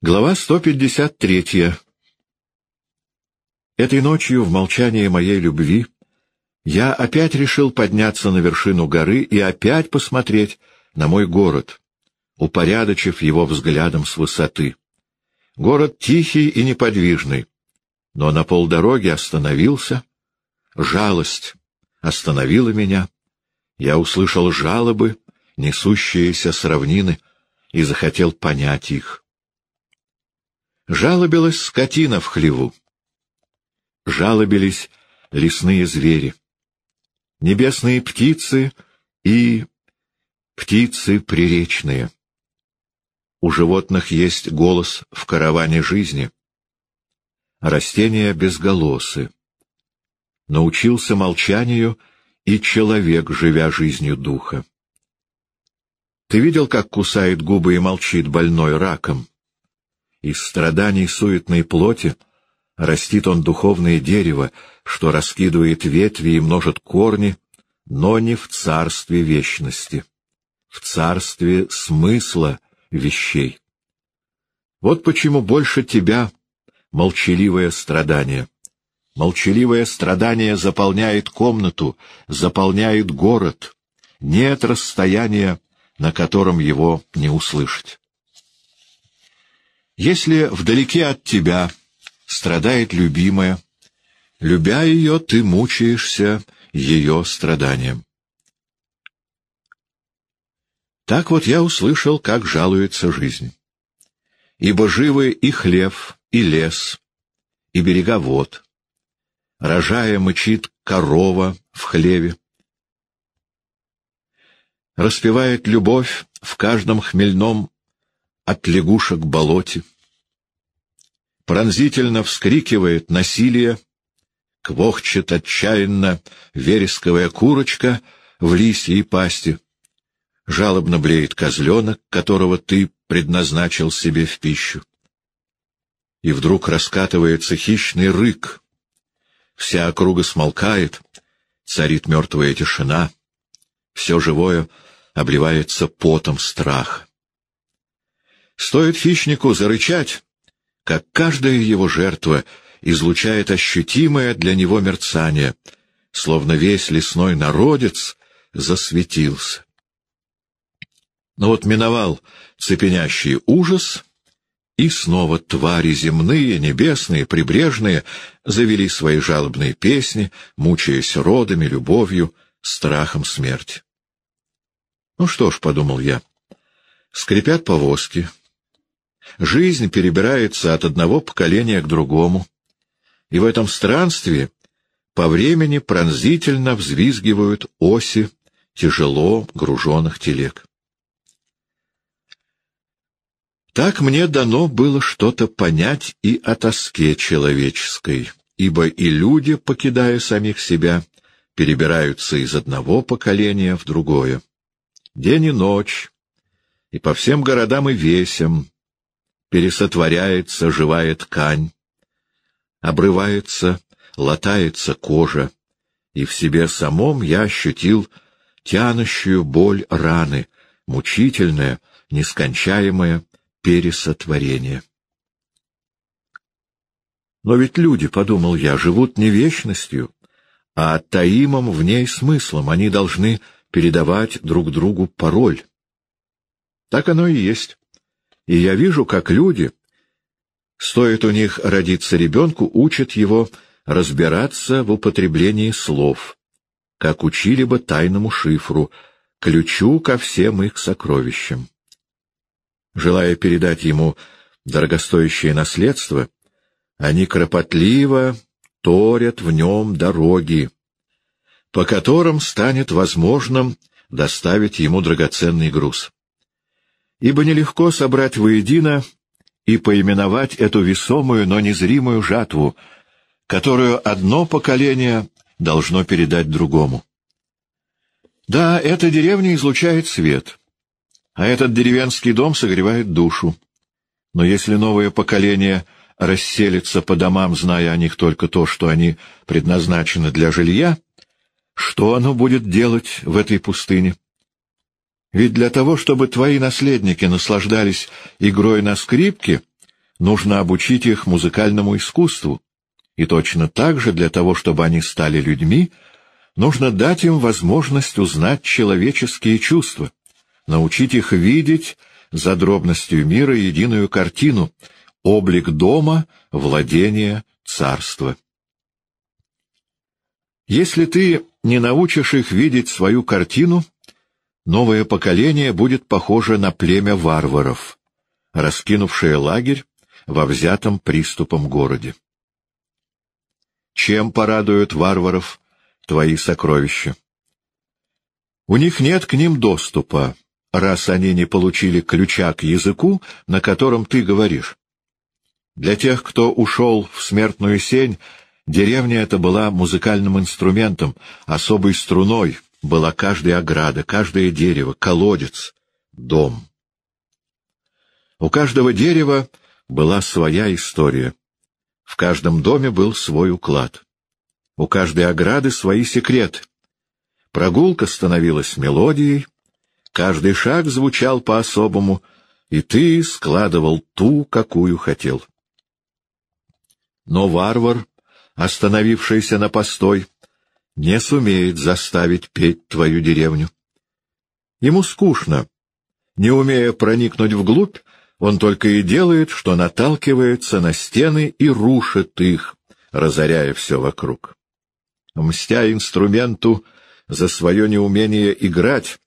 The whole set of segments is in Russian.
Глава 153. Этой ночью, в молчании моей любви, я опять решил подняться на вершину горы и опять посмотреть на мой город, упорядочив его взглядом с высоты. Город тихий и неподвижный, но на полдороги остановился. Жалость остановила меня. Я услышал жалобы, несущиеся с равнины, и захотел понять их. Жалобилась скотина в хлеву. Жалобились лесные звери. Небесные птицы и птицы приречные. У животных есть голос в караване жизни. Растения безголосы. Научился молчанию и человек, живя жизнью духа. Ты видел, как кусает губы и молчит больной раком? Из страданий суетной плоти растит он духовное дерево, что раскидывает ветви и множит корни, но не в царстве вечности, в царстве смысла вещей. Вот почему больше тебя молчаливое страдание. Молчаливое страдание заполняет комнату, заполняет город. Нет расстояния, на котором его не услышать. Если вдалеке от тебя страдает любимая, любя ее, ты мучаешься ее страданием. Так вот я услышал, как жалуется жизнь. Ибо живы и хлев, и лес, и берега вод. Рожая мычит корова в хлеве. Распевает любовь в каждом хмельном от лягушек болоте. Пронзительно вскрикивает насилие, квохчет отчаянно вересковая курочка в лисьей пасти. Жалобно блеет козленок, которого ты предназначил себе в пищу. И вдруг раскатывается хищный рык. Вся округа смолкает, царит мертвая тишина. Все живое обливается потом страха. Стоит хищнику зарычать, как каждая его жертва излучает ощутимое для него мерцание, словно весь лесной народец засветился. Но вот миновал цепенящий ужас, и снова твари земные, небесные, прибрежные завели свои жалобные песни, мучаясь родами, любовью, страхом смерти. Ну что ж, — подумал я, — скрипят повозки, Жизнь перебирается от одного поколения к другому, и в этом странстве по времени пронзительно взвизгивают оси тяжело груженных телег. Так мне дано было что-то понять и о тоске человеческой, ибо и люди, покидая самих себя, перебираются из одного поколения в другое. День и ночь, и по всем городам и весям, пересотворяется живая ткань, обрывается, латается кожа, и в себе самом я ощутил тянущую боль раны, мучительное, нескончаемое пересотворение. Но ведь люди, — подумал я, — живут не вечностью, а таимом в ней смыслом. Они должны передавать друг другу пароль. Так оно и есть. И я вижу, как люди, стоит у них родиться ребенку, учат его разбираться в употреблении слов, как учили бы тайному шифру, ключу ко всем их сокровищам. Желая передать ему дорогостоящее наследство, они кропотливо торят в нем дороги, по которым станет возможным доставить ему драгоценный груз ибо нелегко собрать воедино и поименовать эту весомую, но незримую жатву, которую одно поколение должно передать другому. Да, эта деревня излучает свет, а этот деревенский дом согревает душу. Но если новое поколение расселится по домам, зная о них только то, что они предназначены для жилья, что оно будет делать в этой пустыне? Ведь для того, чтобы твои наследники наслаждались игрой на скрипке, нужно обучить их музыкальному искусству, и точно так же для того, чтобы они стали людьми, нужно дать им возможность узнать человеческие чувства, научить их видеть за дробностью мира единую картину, облик дома, владения, царства. Если ты не научишь их видеть свою картину, новое поколение будет похоже на племя варваров, раскинувшее лагерь во взятом приступом городе. Чем порадуют варваров твои сокровища? У них нет к ним доступа, раз они не получили ключа к языку, на котором ты говоришь. Для тех, кто ушел в смертную сень, деревня эта была музыкальным инструментом, особой струной была каждая ограда, каждое дерево, колодец, дом. У каждого дерева была своя история. В каждом доме был свой уклад. У каждой ограды свои секреты. Прогулка становилась мелодией, каждый шаг звучал по-особому, и ты складывал ту, какую хотел. Но варвар, остановившийся на постой, не сумеет заставить петь твою деревню. Ему скучно. Не умея проникнуть вглубь, он только и делает, что наталкивается на стены и рушит их, разоряя все вокруг. Мстя инструменту за свое неумение играть,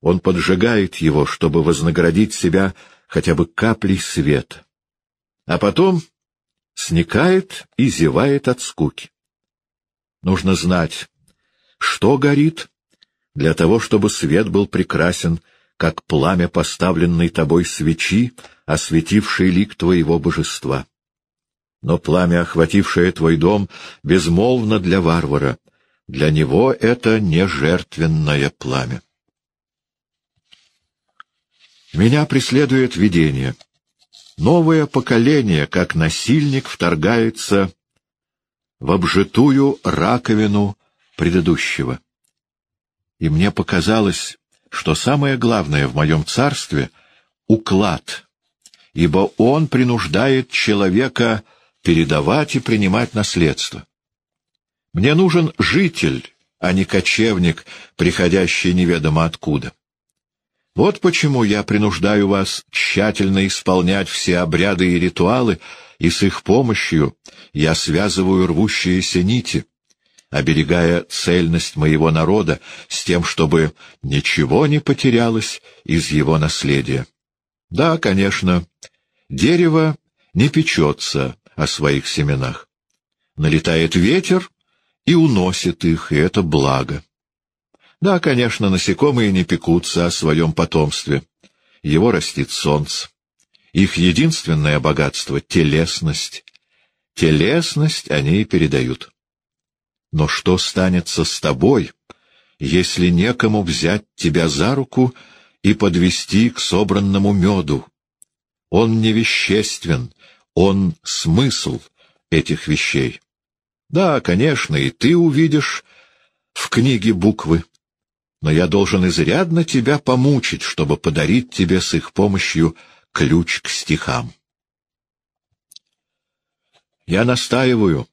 он поджигает его, чтобы вознаградить себя хотя бы каплей света. А потом сникает и зевает от скуки. Нужно знать, что горит, для того, чтобы свет был прекрасен — как пламя поставленной тобой свечи, осветившей лик твоего божества. Но пламя, охватившее твой дом, безмолвно для варвара. Для него это не жертвенное пламя. Меня преследует видение. Новое поколение, как насильник, вторгается в обжитую раковину предыдущего. И мне показалось, что самое главное в моем царстве — уклад, ибо он принуждает человека передавать и принимать наследство. Мне нужен житель, а не кочевник, приходящий неведомо откуда. Вот почему я принуждаю вас тщательно исполнять все обряды и ритуалы, и с их помощью я связываю рвущиеся нити, оберегая цельность моего народа, с тем, чтобы ничего не потерялось из его наследия. Да, конечно, дерево не печется о своих семенах. Налетает ветер и уносит их, и это благо. Да, конечно, насекомые не пекутся о своем потомстве. Его растит солнце. Их единственное богатство — телесность. Телесность они и передают. Но что станется с тобой, если некому взять тебя за руку и подвести к собранному меду? Он не веществен, он смысл этих вещей. Да, конечно, и ты увидишь в книге буквы, но я должен изрядно тебя помучить, чтобы подарить тебе с их помощью ключ к стихам. Я настаиваю,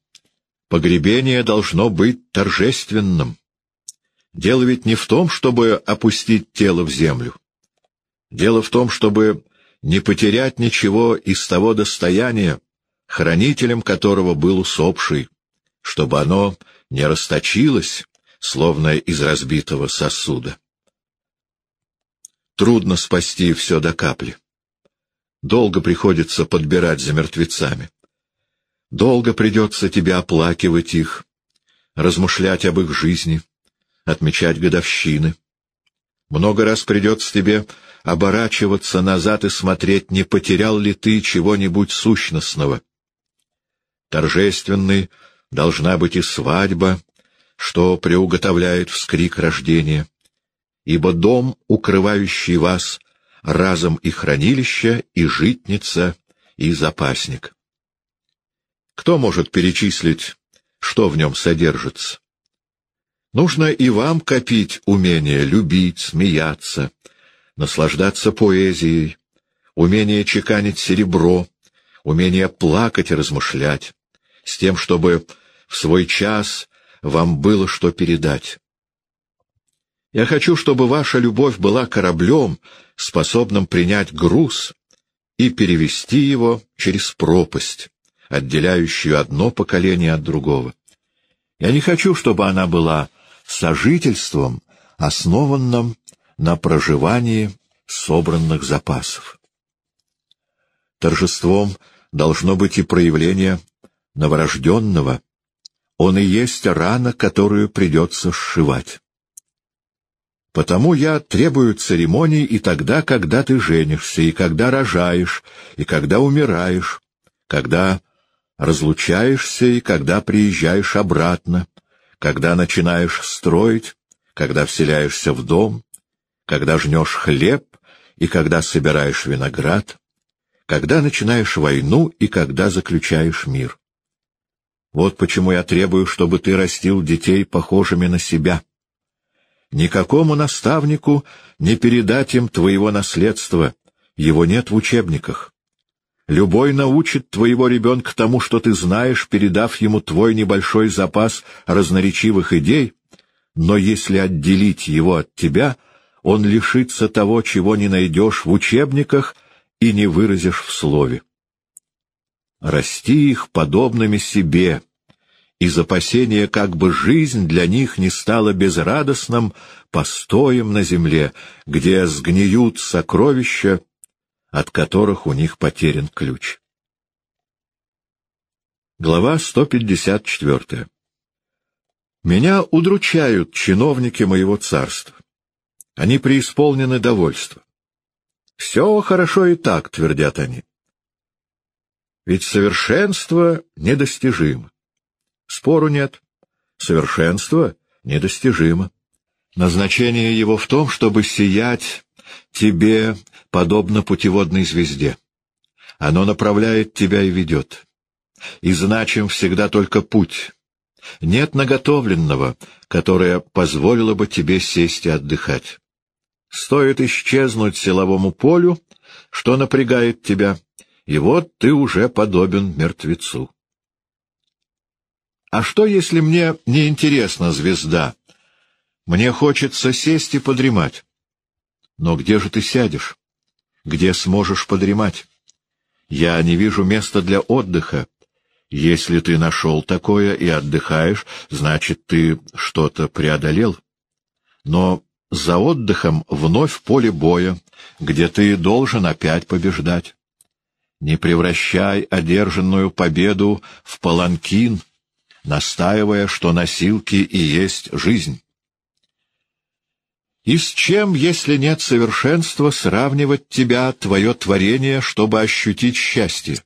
Погребение должно быть торжественным. Дело ведь не в том, чтобы опустить тело в землю. Дело в том, чтобы не потерять ничего из того достояния, хранителем которого был усопший, чтобы оно не расточилось, словно из разбитого сосуда. Трудно спасти все до капли. Долго приходится подбирать за мертвецами. Долго придется тебе оплакивать их, размышлять об их жизни, отмечать годовщины. Много раз придется тебе оборачиваться назад и смотреть, не потерял ли ты чего-нибудь сущностного. Торжественной должна быть и свадьба, что приуготовляет вскрик рождения, ибо дом, укрывающий вас, разом и хранилище, и житница, и запасник. Кто может перечислить, что в нем содержится? Нужно и вам копить умение любить, смеяться, наслаждаться поэзией, умение чеканить серебро, умение плакать и размышлять, с тем, чтобы в свой час вам было что передать. Я хочу, чтобы ваша любовь была кораблем, способным принять груз и перевести его через пропасть, отделяющую одно поколение от другого. Я не хочу, чтобы она была сожительством, основанным на проживании собранных запасов. Торжеством должно быть и проявление новорожденного. Он и есть рана, которую придется сшивать. Потому я требую церемоний и тогда, когда ты женишься, и когда рожаешь, и когда умираешь, когда разлучаешься и когда приезжаешь обратно, когда начинаешь строить, когда вселяешься в дом, когда жнешь хлеб и когда собираешь виноград, когда начинаешь войну и когда заключаешь мир. Вот почему я требую, чтобы ты растил детей похожими на себя. Никакому наставнику не передать им твоего наследства, его нет в учебниках. Любой научит твоего ребенка тому, что ты знаешь, передав ему твой небольшой запас разноречивых идей, но если отделить его от тебя, он лишится того, чего не найдешь в учебниках и не выразишь в слове. Расти их подобными себе, из опасения, как бы жизнь для них не стала безрадостным постоем на земле, где сгниют сокровища, от которых у них потерян ключ. Глава 154 Меня удручают чиновники моего царства. Они преисполнены довольства. Все хорошо и так, твердят они. Ведь совершенство недостижимо. Спору нет. Совершенство недостижимо. Назначение его в том, чтобы сиять тебе подобно путеводной звезде. Оно направляет тебя и ведет. И значим всегда только путь. Нет наготовленного, которое позволило бы тебе сесть и отдыхать. Стоит исчезнуть силовому полю, что напрягает тебя, и вот ты уже подобен мертвецу. А что, если мне не интересна звезда? Мне хочется сесть и подремать. Но где же ты сядешь? Где сможешь подремать? Я не вижу места для отдыха. Если ты нашел такое и отдыхаешь, значит, ты что-то преодолел. Но за отдыхом вновь поле боя, где ты должен опять побеждать. Не превращай одержанную победу в паланкин — настаивая, что носилки и есть жизнь. И с чем, если нет совершенства, сравнивать тебя, твое творение, чтобы ощутить счастье?